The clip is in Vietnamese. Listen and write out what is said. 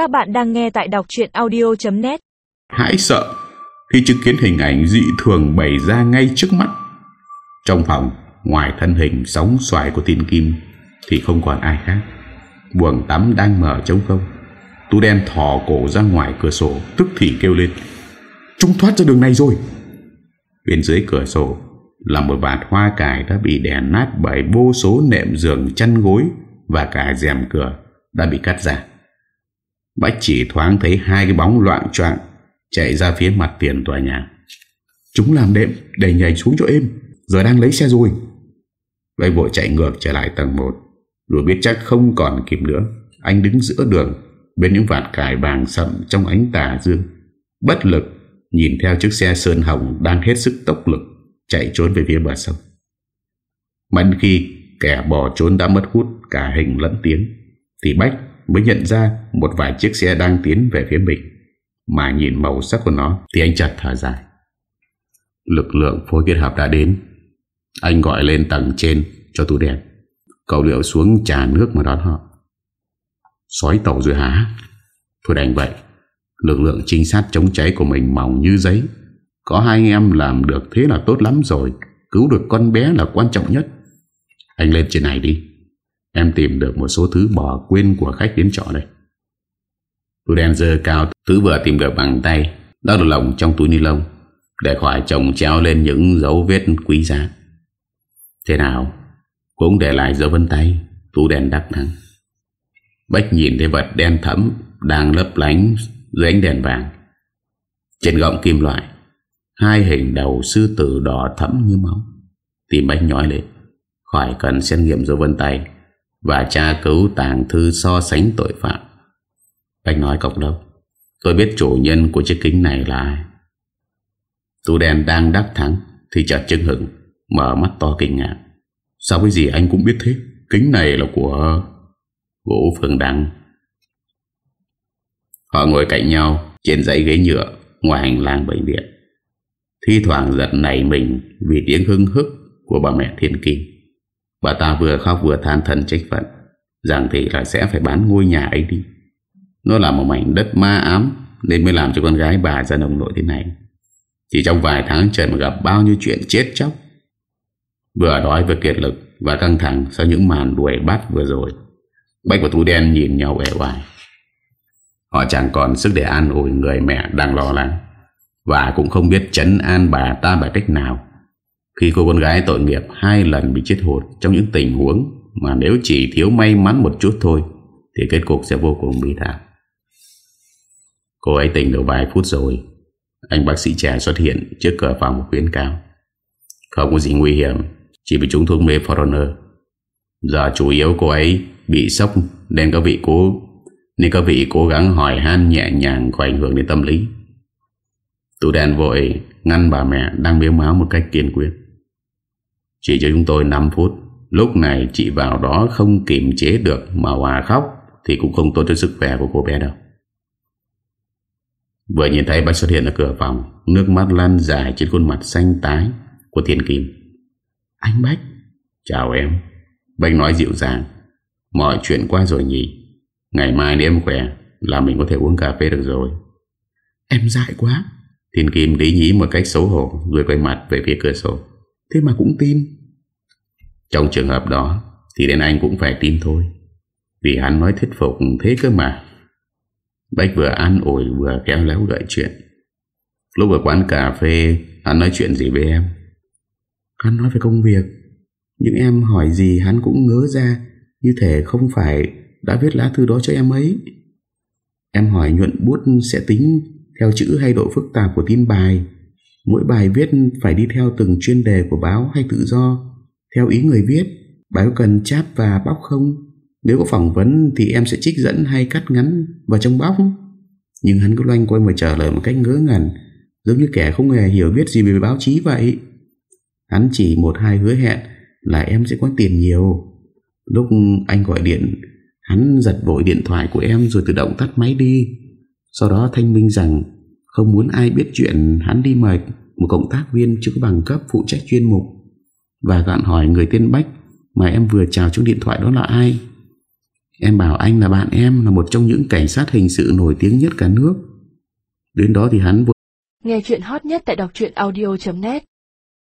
Các bạn đang nghe tại đọc chuyện audio.net Hãi sợ khi chứng kiến hình ảnh dị thường bày ra ngay trước mắt. Trong phòng, ngoài thân hình sóng xoài của tin kim thì không còn ai khác. Buồng tắm đang mở trống không. Tú đen thò cổ ra ngoài cửa sổ tức thì kêu lên. Chúng thoát ra đường này rồi. Bên dưới cửa sổ là một vạt hoa cải đã bị đè nát bởi vô số nệm giường chăn gối và cả rèm cửa đã bị cắt ra. Bách chỉ thoáng thấy hai cái bóng loạn troạn chạy ra phía mặt tiền tòa nhà. Chúng làm đệm để nhảy xuống cho êm, giờ đang lấy xe rồi. Lấy vội chạy ngược trở lại tầng 1, rồi biết chắc không còn kịp nữa. Anh đứng giữa đường, bên những vạt cải vàng sậm trong ánh tà dương, bất lực nhìn theo chiếc xe sơn hồng đang hết sức tốc lực chạy trốn về phía bờ sông. Mẫn khi kẻ bỏ trốn đã mất hút cả hình lẫn tiếng, thì Bách mới nhận ra một vài chiếc xe đang tiến về phía mình. Mà nhìn màu sắc của nó thì anh chợt thở dài. Lực lượng phối kết hợp đã đến. Anh gọi lên tầng trên cho tú đèn. Cậu liệu xuống trà nước mà đón họ. Xói tàu rồi hả? Thôi đành vậy. Lực lượng trinh sát chống cháy của mình mỏng như giấy. Có hai anh em làm được thế là tốt lắm rồi. Cứu được con bé là quan trọng nhất. Anh lên trên này đi. Em tìm được một số thứ bỏ quên của khách đến trọ đây. Tôi đen dơ cao, Thứ vừa tìm được bằng tay. Đó là lồng trong túi ni lông, Để khỏi chồng treo lên những dấu vết quý giá. Thế nào? Cũng để lại dấu vân tay Tú đèn đắc nắng. Bách nhìn thấy vật đen thẫm Đang lấp lánh dưới ánh đèn vàng. Trên gọng kim loại, Hai hình đầu sư tử đỏ thẫm như máu. Tìm Bách nhói lên, Khỏi cần xét nghiệm dấu vân tay và tra cứu tàng thư so sánh tội phạm. Anh nói cộng đồng Tôi biết chủ nhân của chiếc kính này là ai. Tú đèn đang đắc thắng thì chợt chưng hửng, mở mắt to kinh ngạc. Sao cái gì anh cũng biết thế? Kính này là của Vũ Phương Đăng. Họ ngồi cạnh nhau trên dãy ghế nhựa ngoài hành lang bệnh viện. Thi thoảng giật nảy mình vì tiếng hưng hức của bà mẹ Thiên Kim. Bà ta vừa khóc vừa than thân trách phận, Rằng thì là sẽ phải bán ngôi nhà ấy đi. Nó là một mảnh đất ma ám, Nên mới làm cho con gái bà ra nông nội thế này. Chỉ trong vài tháng trời mà gặp bao nhiêu chuyện chết chóc. Vừa đói vừa kiệt lực Và căng thẳng sau những màn đuổi bắt vừa rồi, Bách và Tú Đen nhìn nhau vẻ hoài Họ chẳng còn sức để an ủi người mẹ đang lo lắng, Và cũng không biết chấn an bà ta bằng cách nào khi cô con gái tội nghiệp hai lần bị chết hụt trong những tình huống mà nếu chỉ thiếu may mắn một chút thôi thì kết cục sẽ vô cùng bi thảm. Cô ấy tỉnh được vài phút rồi. Anh bác sĩ trẻ xuất hiện trước cửa phòng khuyến cáo: Không có gì nguy hiểm, chỉ bị trúng thuốc mê Forerunner. Giờ chủ yếu cô ấy bị sốc nên các vị cố nên các vị cố gắng hỏi han nhẹ nhàng có ảnh hưởng đến tâm lý. Tụ đèn vội ngăn bà mẹ đang miếu máu một cách kiên quyết. Chỉ cho chúng tôi 5 phút. Lúc này chị vào đó không kiềm chế được Mà hòa khóc Thì cũng không tốt cho sức khỏe của cô bé đâu. Vừa nhìn thấy bác xuất hiện ở cửa phòng Nước mắt lan dài trên khuôn mặt xanh tái Của Thiên Kim. Anh Bách. Chào em. Bách nói dịu dàng. Mọi chuyện qua rồi nhỉ? Ngày mai nếu em khỏe Là mình có thể uống cà phê được rồi. Em dại quá. Thiên Kim lý nhí một cách xấu hổ Rồi quay mặt về phía cửa sổ Thế mà cũng tin. Trong trường hợp đó Thì đến anh cũng phải tin thôi. Vì hắn nói thuyết phục thế cơ mà. Bách vừa an ủi Vừa kéo léo gợi chuyện. Lúc ở quán cà phê Hắn nói chuyện gì với em? Hắn nói về công việc. Nhưng em hỏi gì hắn cũng ngớ ra Như thể không phải Đã viết lá thư đó cho em ấy. Em hỏi nhuận bút sẽ tính Theo chữ hay độ phức tạp của tin bài Mỗi bài viết phải đi theo từng chuyên đề của báo hay tự do. Theo ý người viết Bài có cần cháp và bóc không? Nếu có phỏng vấn thì em sẽ trích dẫn hay cắt ngắn vào trong bóc. Nhưng hắn cứ loanh quay mà trả lời một cách ngớ ngẩn, Giống như kẻ không hề hiểu biết gì về báo chí vậy. Hắn chỉ một hai hứa hẹn là em sẽ có tiền nhiều. Lúc anh gọi điện, Hắn giật vội điện thoại của em rồi tự động tắt máy đi. Sau đó thanh minh rằng không muốn ai biết chuyện, hắn đi mời một cộng tác viên chưa có bằng cấp phụ trách chuyên mục và gạn hỏi người tên Bách mà em vừa chào trong điện thoại đó là ai. Em bảo anh là bạn em, Là một trong những cảnh sát hình sự nổi tiếng nhất cả nước Đến đó thì hắn vừa Nghe chuyện hot nhất tại đọc audio.net